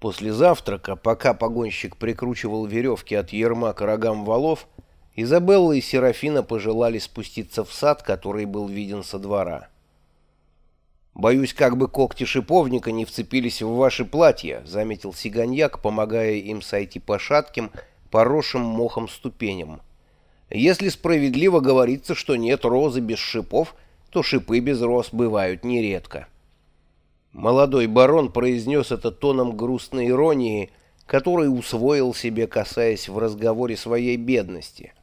После завтрака, пока погонщик прикручивал веревки от ерма к рогам валов, Изабелла и Серафина пожелали спуститься в сад, который был виден со двора. «Боюсь, как бы когти шиповника не вцепились в ваши платья», — заметил Сиганьяк, помогая им сойти по шатким, поросшим мохом ступеням. «Если справедливо говорится, что нет розы без шипов, то шипы без роз бывают нередко». Молодой барон произнес это тоном грустной иронии, который усвоил себе, касаясь в разговоре своей бедности.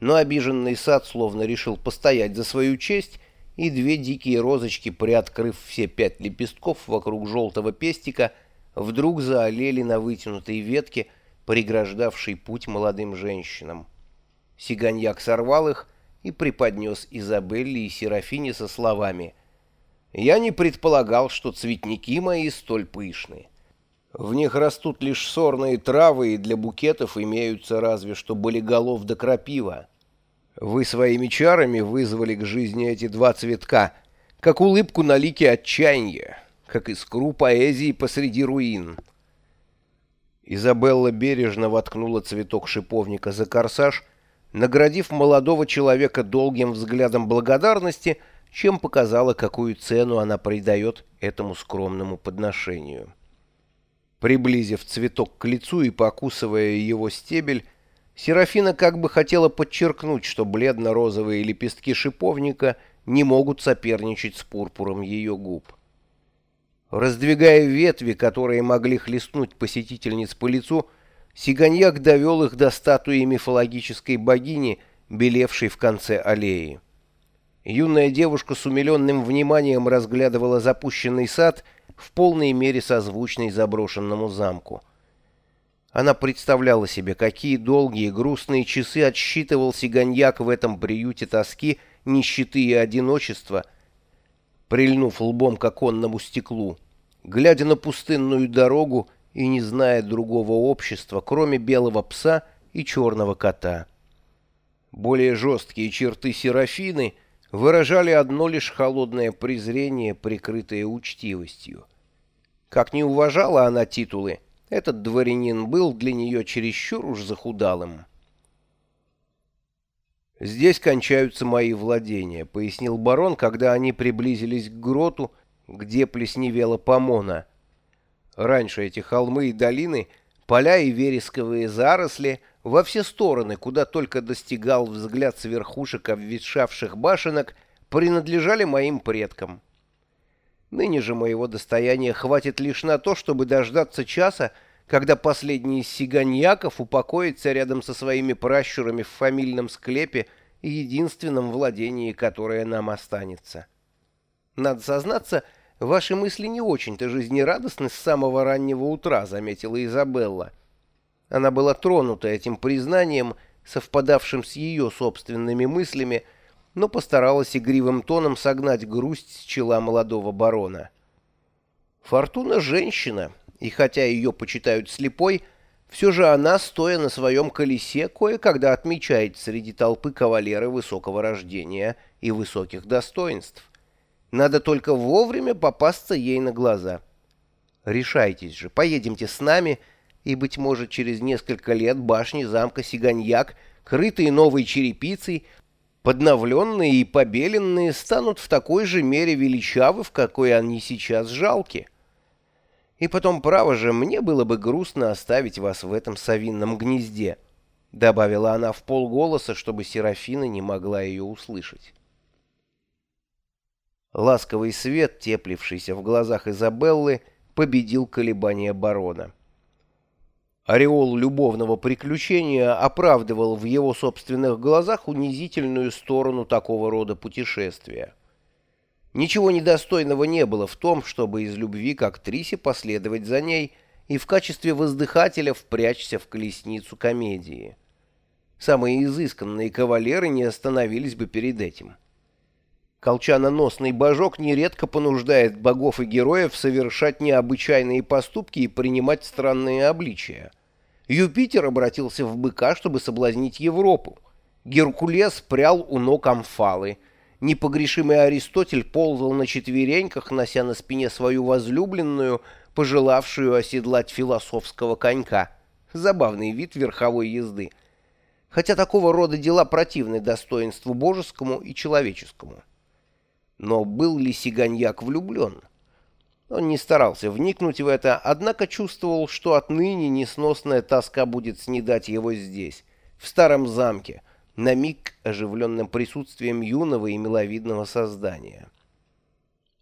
Но обиженный сад словно решил постоять за свою честь, и две дикие розочки, приоткрыв все пять лепестков вокруг желтого пестика, вдруг заолели на вытянутой ветке, преграждавшей путь молодым женщинам. Сиганьяк сорвал их и преподнес Изабелле и Серафине со словами — я не предполагал, что цветники мои столь пышные. В них растут лишь сорные травы, и для букетов имеются разве что болиголов да крапива. Вы своими чарами вызвали к жизни эти два цветка, как улыбку на лике отчаяния, как искру поэзии посреди руин. Изабелла бережно воткнула цветок шиповника за корсаж, наградив молодого человека долгим взглядом благодарности — чем показала, какую цену она придает этому скромному подношению. Приблизив цветок к лицу и покусывая его стебель, Серафина как бы хотела подчеркнуть, что бледно-розовые лепестки шиповника не могут соперничать с пурпуром ее губ. Раздвигая ветви, которые могли хлестнуть посетительниц по лицу, Сиганьяк довел их до статуи мифологической богини, белевшей в конце аллеи. Юная девушка с умиленным вниманием разглядывала запущенный сад, в полной мере созвучный заброшенному замку. Она представляла себе, какие долгие грустные часы отсчитывал Сиганьяк в этом приюте тоски, нищеты и одиночества, прильнув лбом к оконному стеклу, глядя на пустынную дорогу и не зная другого общества, кроме белого пса и черного кота. Более жесткие черты Серафины — выражали одно лишь холодное презрение, прикрытое учтивостью. Как не уважала она титулы, этот дворянин был для нее чересчур уж захудалым. «Здесь кончаются мои владения», — пояснил барон, когда они приблизились к гроту, где плесневела помона. Раньше эти холмы и долины, поля и вересковые заросли во все стороны, куда только достигал взгляд с верхушек обветшавших башенок, принадлежали моим предкам. Ныне же моего достояния хватит лишь на то, чтобы дождаться часа, когда последний из сиганьяков упокоится рядом со своими пращурами в фамильном склепе и единственном владении, которое нам останется. Надо сознаться, ваши мысли не очень-то жизнерадостны с самого раннего утра, заметила Изабелла. Она была тронута этим признанием, совпадавшим с ее собственными мыслями, но постаралась игривым тоном согнать грусть с чела молодого барона. Фортуна — женщина, и хотя ее почитают слепой, все же она, стоя на своем колесе, кое-когда отмечает среди толпы кавалеры высокого рождения и высоких достоинств. Надо только вовремя попасться ей на глаза. Решайтесь же, поедемте с нами — и, быть может, через несколько лет башни замка Сиганьяк, крытые новой черепицей, подновленные и побеленные, станут в такой же мере величавы, в какой они сейчас жалки. И потом, право же, мне было бы грустно оставить вас в этом совинном гнезде, — добавила она в полголоса, чтобы Серафина не могла ее услышать. Ласковый свет, теплившийся в глазах Изабеллы, победил колебания барона. Ореол любовного приключения оправдывал в его собственных глазах унизительную сторону такого рода путешествия. Ничего недостойного не было в том, чтобы из любви к актрисе последовать за ней и в качестве воздыхателя впрячься в колесницу комедии. Самые изысканные кавалеры не остановились бы перед этим. Колчаноносный божок нередко понуждает богов и героев совершать необычайные поступки и принимать странные обличия. Юпитер обратился в быка, чтобы соблазнить Европу. Геркулес прял у ног Амфалы. непогрешимый Аристотель ползал на четвереньках, нося на спине свою возлюбленную, пожелавшую оседлать философского конька. Забавный вид верховой езды. Хотя такого рода дела противны достоинству божескому и человеческому. Но был ли Сиганьяк влюблен? Он не старался вникнуть в это, однако чувствовал, что отныне несносная тоска будет снедать его здесь, в старом замке, на миг оживленным присутствием юного и миловидного создания.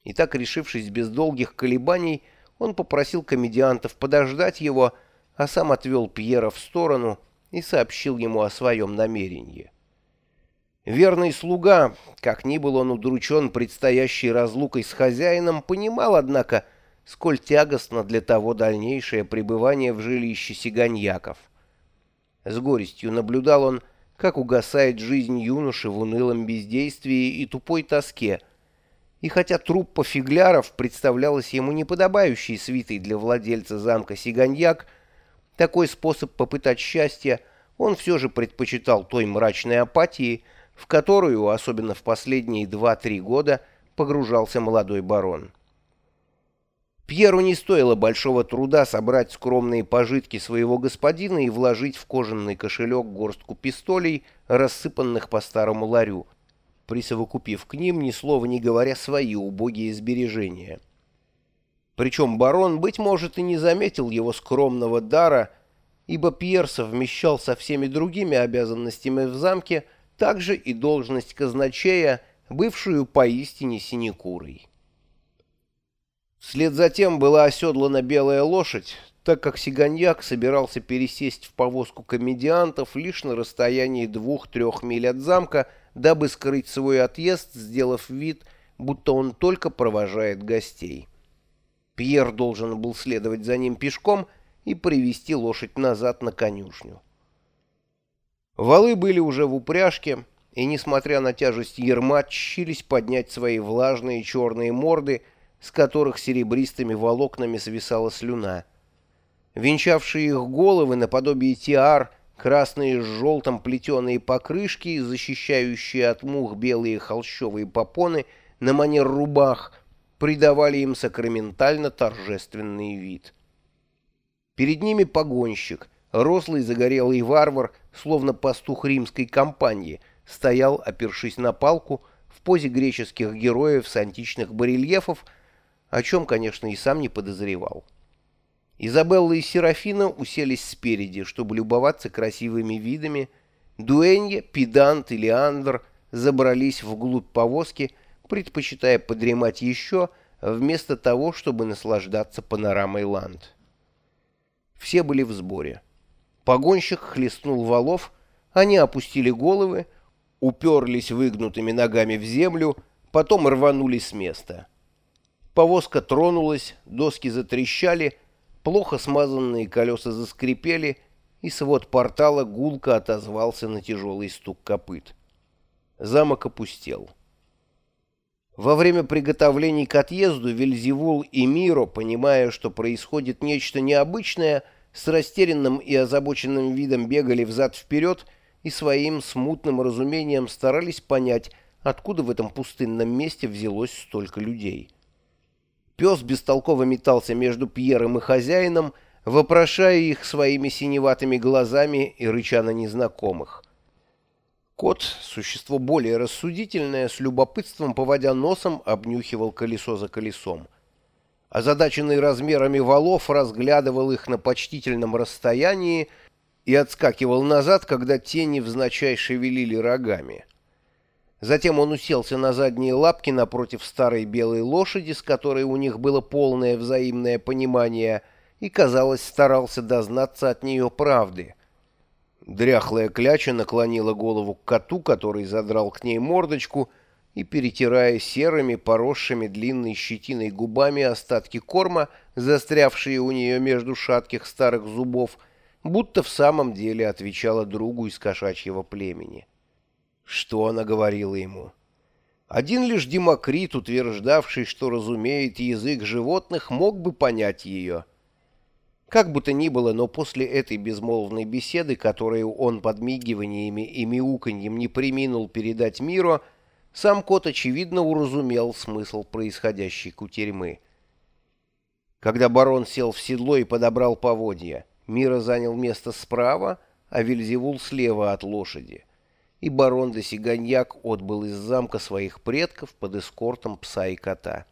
И так, решившись без долгих колебаний, он попросил комедиантов подождать его, а сам отвел Пьера в сторону и сообщил ему о своем намерении. Верный слуга, как ни был он удручен предстоящей разлукой с хозяином, понимал, однако, сколь тягостно для того дальнейшее пребывание в жилище сиганьяков. С горестью наблюдал он, как угасает жизнь юноши в унылом бездействии и тупой тоске, и хотя труппа фигляров представлялась ему неподобающей свитой для владельца замка Сиганьяк, такой способ попытать счастья он все же предпочитал той мрачной апатии, в которую, особенно в последние два-три года, погружался молодой барон. Пьеру не стоило большого труда собрать скромные пожитки своего господина и вложить в кожаный кошелек горстку пистолей, рассыпанных по старому ларю, присовокупив к ним, ни слова не говоря, свои убогие сбережения. Причем барон, быть может, и не заметил его скромного дара, ибо Пьер совмещал со всеми другими обязанностями в замке – также и должность казначея, бывшую поистине синекурой. Вслед за тем была оседлана белая лошадь, так как Сиганьяк собирался пересесть в повозку комедиантов лишь на расстоянии двух-трех миль от замка, дабы скрыть свой отъезд, сделав вид, будто он только провожает гостей. Пьер должен был следовать за ним пешком и привести лошадь назад на конюшню. Валы были уже в упряжке, и, несмотря на тяжесть ерма, чились поднять свои влажные черные морды, с которых серебристыми волокнами свисала слюна. Венчавшие их головы наподобие тиар, красные с желтым плетеные покрышки, защищающие от мух белые холщовые попоны на манер рубах, придавали им сакраментально торжественный вид. Перед ними погонщик — Рослый загорелый варвар, словно пастух римской кампании, стоял, опершись на палку, в позе греческих героев с античных барельефов, о чем, конечно, и сам не подозревал. Изабелла и Серафина уселись спереди, чтобы любоваться красивыми видами. Дуэнья, Педант и Леандр забрались вглубь повозки, предпочитая подремать еще, вместо того, чтобы наслаждаться панорамой ланд. Все были в сборе. Погонщик хлестнул валов, они опустили головы, уперлись выгнутыми ногами в землю, потом рванули с места. Повозка тронулась, доски затрещали, плохо смазанные колеса заскрипели, и свод портала гулко отозвался на тяжелый стук копыт. Замок опустел. Во время приготовлений к отъезду Вельзевул и Миро, понимая, что происходит нечто необычное, — с растерянным и озабоченным видом бегали взад-вперед и своим смутным разумением старались понять, откуда в этом пустынном месте взялось столько людей. Пес бестолково метался между Пьером и хозяином, вопрошая их своими синеватыми глазами и рыча на незнакомых. Кот, существо более рассудительное, с любопытством поводя носом, обнюхивал колесо за колесом озадаченный размерами валов, разглядывал их на почтительном расстоянии и отскакивал назад, когда тени невзначай шевелили рогами. Затем он уселся на задние лапки напротив старой белой лошади, с которой у них было полное взаимное понимание, и, казалось, старался дознаться от нее правды. Дряхлая кляча наклонила голову к коту, который задрал к ней мордочку, и, перетирая серыми, поросшими длинной щетиной губами остатки корма, застрявшие у нее между шатких старых зубов, будто в самом деле отвечала другу из кошачьего племени. Что она говорила ему? Один лишь Демокрит, утверждавший, что разумеет язык животных, мог бы понять ее. Как бы то ни было, но после этой безмолвной беседы, которую он подмигиваниями и мяуканьем не приминул передать миру, сам кот, очевидно, уразумел смысл происходящей кутерьмы. Когда барон сел в седло и подобрал поводья, Мира занял место справа, а Вильзевул слева от лошади, и барон де Сиганьяк отбыл из замка своих предков под эскортом пса и кота.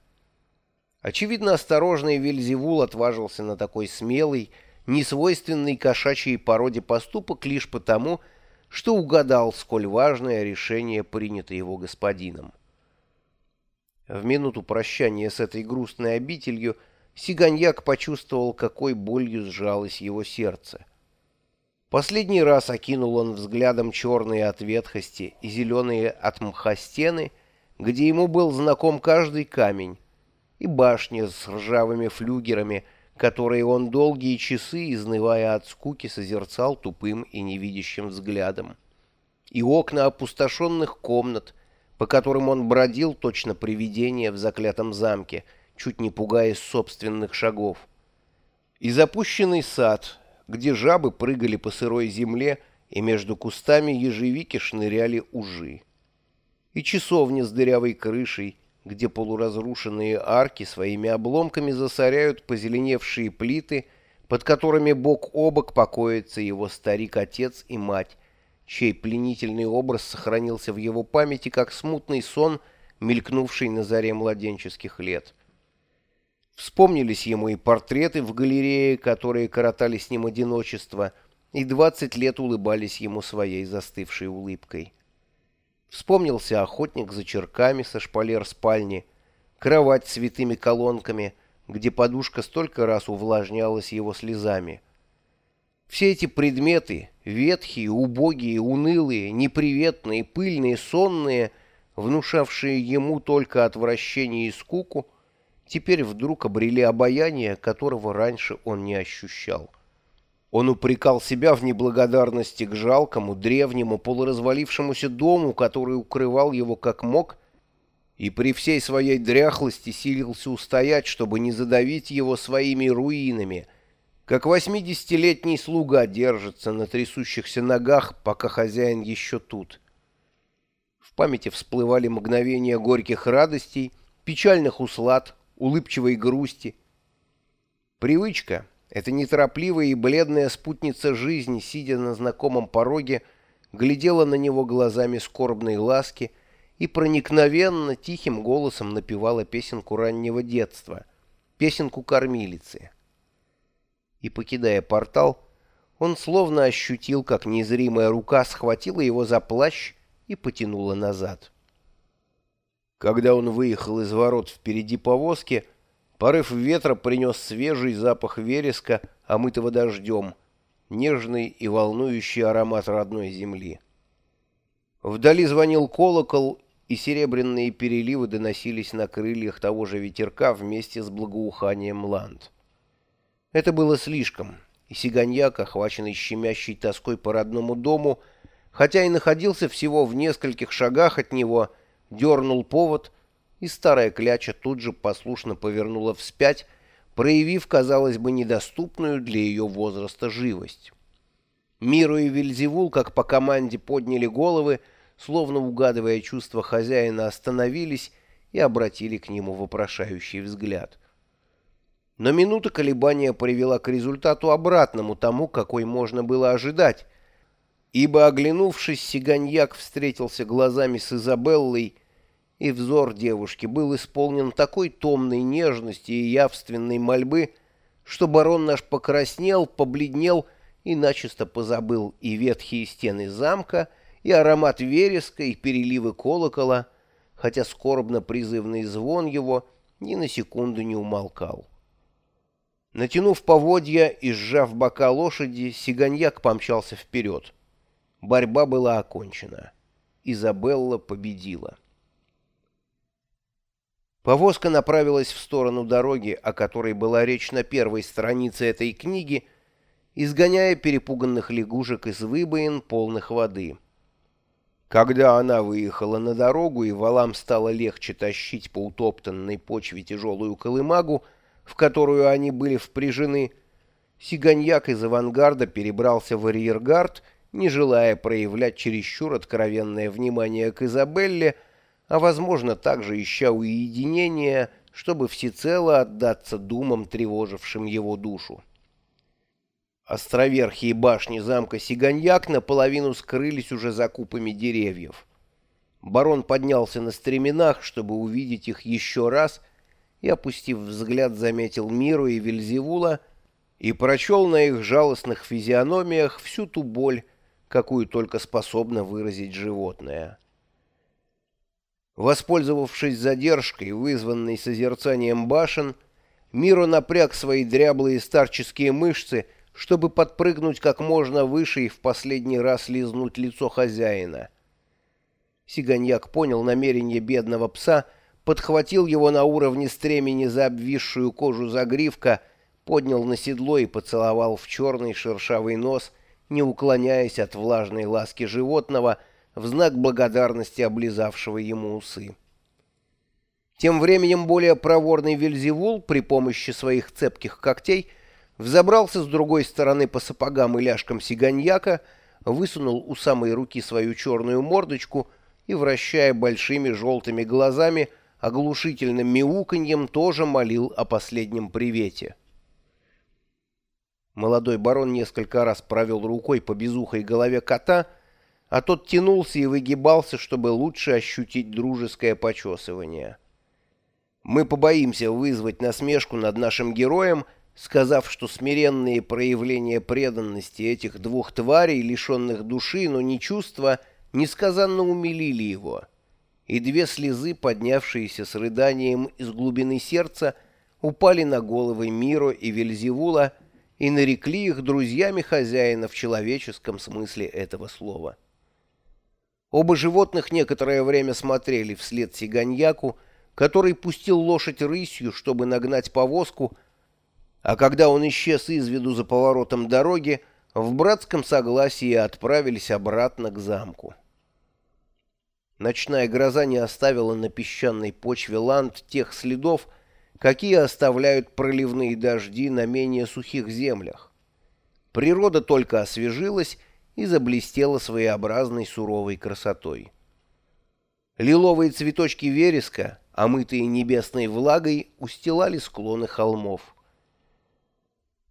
Очевидно, осторожный Вильзевул отважился на такой смелый, несвойственный кошачьей породе поступок лишь потому, что угадал, сколь важное решение принято его господином. В минуту прощания с этой грустной обителью Сиганьяк почувствовал, какой болью сжалось его сердце. Последний раз окинул он взглядом черные от ветхости и зеленые от мха стены, где ему был знаком каждый камень, и башни с ржавыми флюгерами, которые он долгие часы, изнывая от скуки, созерцал тупым и невидящим взглядом, и окна опустошенных комнат, по которым он бродил точно привидение в заклятом замке, чуть не пугаясь собственных шагов, и запущенный сад, где жабы прыгали по сырой земле, и между кустами ежевики шныряли ужи, и часовня с дырявой крышей, где полуразрушенные арки своими обломками засоряют позеленевшие плиты, под которыми бок о бок покоится его старик-отец и мать, чей пленительный образ сохранился в его памяти как смутный сон, мелькнувший на заре младенческих лет. Вспомнились ему и портреты в галерее, которые коротали с ним одиночество, и двадцать лет улыбались ему своей застывшей улыбкой. Вспомнился охотник за черками со шпалер спальни, кровать с витыми колонками, где подушка столько раз увлажнялась его слезами. Все эти предметы, ветхие, убогие, унылые, неприветные, пыльные, сонные, внушавшие ему только отвращение и скуку, теперь вдруг обрели обаяние, которого раньше он не ощущал. Он упрекал себя в неблагодарности к жалкому, древнему, полуразвалившемуся дому, который укрывал его как мог, и при всей своей дряхлости силился устоять, чтобы не задавить его своими руинами, как восьмидесятилетний слуга держится на трясущихся ногах, пока хозяин еще тут. В памяти всплывали мгновения горьких радостей, печальных услад, улыбчивой грусти. Привычка — эта неторопливая и бледная спутница жизни, сидя на знакомом пороге, глядела на него глазами скорбной ласки и проникновенно тихим голосом напевала песенку раннего детства, песенку кормилицы. И, покидая портал, он словно ощутил, как незримая рука схватила его за плащ и потянула назад. Когда он выехал из ворот впереди повозки, Порыв ветра принес свежий запах вереска, омытого дождем, нежный и волнующий аромат родной земли. Вдали звонил колокол, и серебряные переливы доносились на крыльях того же ветерка вместе с благоуханием ланд. Это было слишком, и Сиганьяк, охваченный щемящей тоской по родному дому, хотя и находился всего в нескольких шагах от него, дернул повод — и старая кляча тут же послушно повернула вспять, проявив, казалось бы, недоступную для ее возраста живость. Миру и Вильзевул, как по команде, подняли головы, словно угадывая чувства хозяина, остановились и обратили к нему вопрошающий взгляд. Но минута колебания привела к результату обратному тому, какой можно было ожидать, ибо, оглянувшись, Сиганьяк встретился глазами с Изабеллой, и взор девушки был исполнен такой томной нежности и явственной мольбы, что барон наш покраснел, побледнел и начисто позабыл и ветхие стены замка, и аромат вереска, и переливы колокола, хотя скорбно-призывный звон его ни на секунду не умолкал. Натянув поводья и сжав бока лошади, Сиганьяк помчался вперед. Борьба была окончена. Изабелла победила. Повозка направилась в сторону дороги, о которой была речь на первой странице этой книги, изгоняя перепуганных лягушек из выбоин, полных воды. Когда она выехала на дорогу и валам стало легче тащить по утоптанной почве тяжелую колымагу, в которую они были впряжены, Сиганьяк из авангарда перебрался в арьергард, не желая проявлять чересчур откровенное внимание к Изабелле, а, возможно, также ища уединения, чтобы всецело отдаться думам, тревожившим его душу. Островерхие башни замка Сиганьяк наполовину скрылись уже за купами деревьев. Барон поднялся на стременах, чтобы увидеть их еще раз, и, опустив взгляд, заметил Миру и Вельзевула и прочел на их жалостных физиономиях всю ту боль, какую только способно выразить животное. Воспользовавшись задержкой, вызванной созерцанием башен, Миро напряг свои дряблые старческие мышцы, чтобы подпрыгнуть как можно выше и в последний раз лизнуть лицо хозяина. Сиганьяк понял намерение бедного пса, подхватил его на уровне стремени за обвисшую кожу загривка, поднял на седло и поцеловал в черный шершавый нос, не уклоняясь от влажной ласки животного, в знак благодарности облизавшего ему усы. Тем временем более проворный Вельзевул при помощи своих цепких когтей — взобрался с другой стороны по сапогам и ляжкам сиганьяка, высунул у самой руки свою черную мордочку и, вращая большими желтыми глазами, оглушительным мяуканьем тоже молил о последнем привете. Молодой барон несколько раз провел рукой по безухой голове кота, а тот тянулся и выгибался, чтобы лучше ощутить дружеское почесывание. Мы побоимся вызвать насмешку над нашим героем, сказав, что смиренные проявления преданности этих двух тварей, лишенных души, но не чувства, несказанно умилили его. И две слезы, поднявшиеся с рыданием из глубины сердца, упали на головы Миро и Вельзевула и нарекли их друзьями хозяина в человеческом смысле этого слова. Оба животных некоторое время смотрели вслед Сиганьяку, который пустил лошадь рысью, чтобы нагнать повозку, а когда он исчез из виду за поворотом дороги, в братском согласии отправились обратно к замку. Ночная гроза не оставила на песчаной почве ланд тех следов, какие оставляют проливные дожди на менее сухих землях. Природа только освежилась и заблестела своеобразной суровой красотой. Лиловые цветочки вереска, омытые небесной влагой, устилали склоны холмов.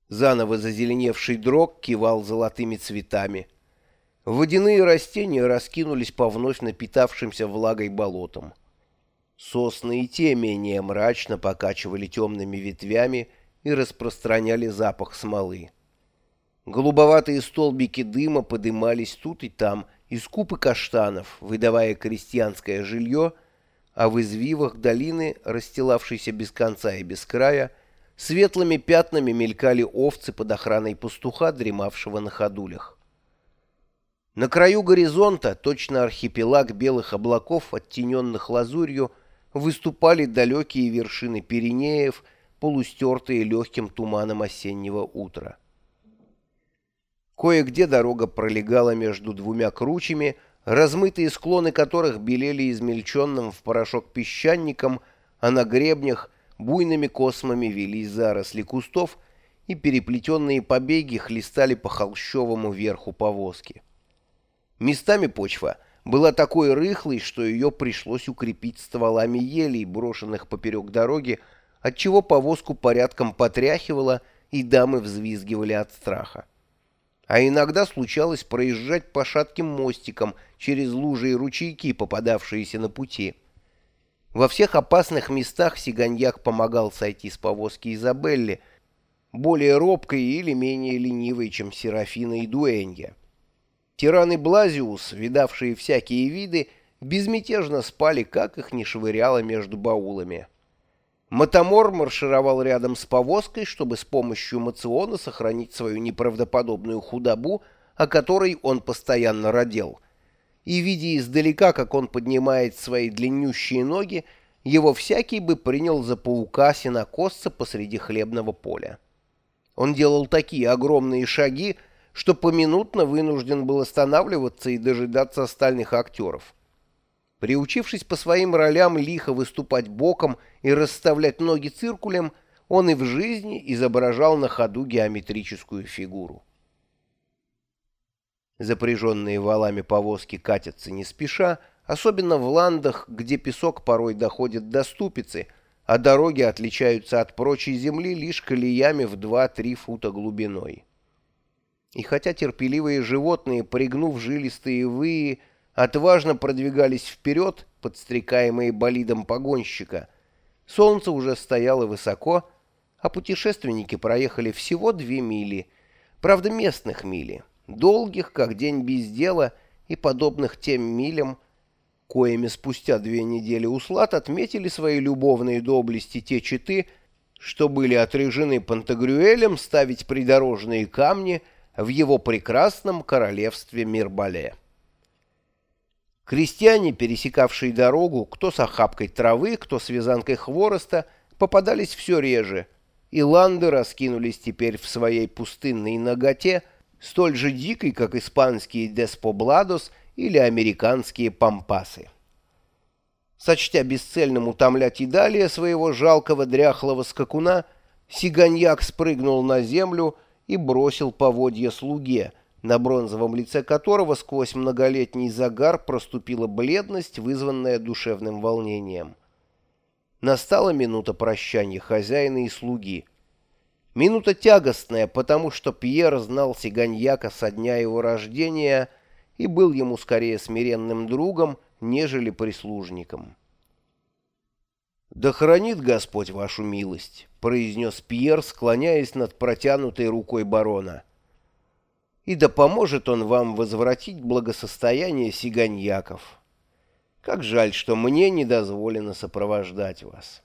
Заново зазеленевший дрог кивал золотыми цветами. Водяные растения раскинулись по вновь напитавшимся влагой болотам. Сосны и те менее мрачно покачивали темными ветвями и распространяли запах смолы. Голубоватые столбики дыма подымались тут и там из купы каштанов, выдавая крестьянское жилье, а в извивах долины, расстилавшейся без конца и без края, Светлыми пятнами мелькали овцы под охраной пастуха, дремавшего на ходулях. На краю горизонта, точно архипелаг белых облаков, оттененных лазурью, выступали далекие вершины Пиренеев, полустертые легким туманом осеннего утра. Кое-где дорога пролегала между двумя кручами, размытые склоны которых белели измельченным в порошок песчаником, а на гребнях буйными космами велись заросли кустов, и переплетенные побеги хлестали по холщовому верху повозки. Местами почва была такой рыхлой, что ее пришлось укрепить стволами елей, брошенных поперек дороги, отчего повозку порядком потряхивало, и дамы взвизгивали от страха. А иногда случалось проезжать по шатким мостикам через лужи и ручейки, попадавшиеся на пути. Во всех опасных местах Сиганьяк помогал сойти с повозки Изабелли, более робкой или менее ленивой, чем Серафина и Дуэнья. Тираны Блазиус, видавшие всякие виды, безмятежно спали, как их не швыряло между баулами. Матамор маршировал рядом с повозкой, чтобы с помощью мациона сохранить свою неправдоподобную худобу, о которой он постоянно родил — и, видя издалека, как он поднимает свои длиннющие ноги, его всякий бы принял за паука-сенокосца посреди хлебного поля. Он делал такие огромные шаги, что поминутно вынужден был останавливаться и дожидаться остальных актеров. Приучившись по своим ролям лихо выступать боком и расставлять ноги циркулем, он и в жизни изображал на ходу геометрическую фигуру. Запряженные валами повозки катятся не спеша, особенно в ландах, где песок порой доходит до ступицы, а дороги отличаются от прочей земли лишь колеями в 2-3 фута глубиной. И хотя терпеливые животные, пригнув жилистые выи, отважно продвигались вперед, подстрекаемые болидом погонщика, солнце уже стояло высоко, а путешественники проехали всего две мили, правда местных мили, долгих, как день без дела, и подобных тем милям, коими спустя две недели услад отметили свои любовные доблести те читы, что были отрежены Пантагрюэлем ставить придорожные камни в его прекрасном королевстве Мирбале. Крестьяне, пересекавшие дорогу, кто с охапкой травы, кто с вязанкой хвороста, попадались все реже, и ланды раскинулись теперь в своей пустынной ноготе, столь же дикой, как испанские деспобладос или американские пампасы. Сочтя бесцельным утомлять и далее своего жалкого дряхлого скакуна, Сиганьяк спрыгнул на землю и бросил поводья слуге, на бронзовом лице которого сквозь многолетний загар проступила бледность, вызванная душевным волнением. Настала минута прощания хозяина и слуги. Минута тягостная, потому что Пьер знал Сиганьяка со дня его рождения и был ему скорее смиренным другом, нежели прислужником. «Да хранит Господь вашу милость», — произнес Пьер, склоняясь над протянутой рукой барона. «И да поможет он вам возвратить благосостояние сиганьяков». Как жаль, что мне не дозволено сопровождать вас».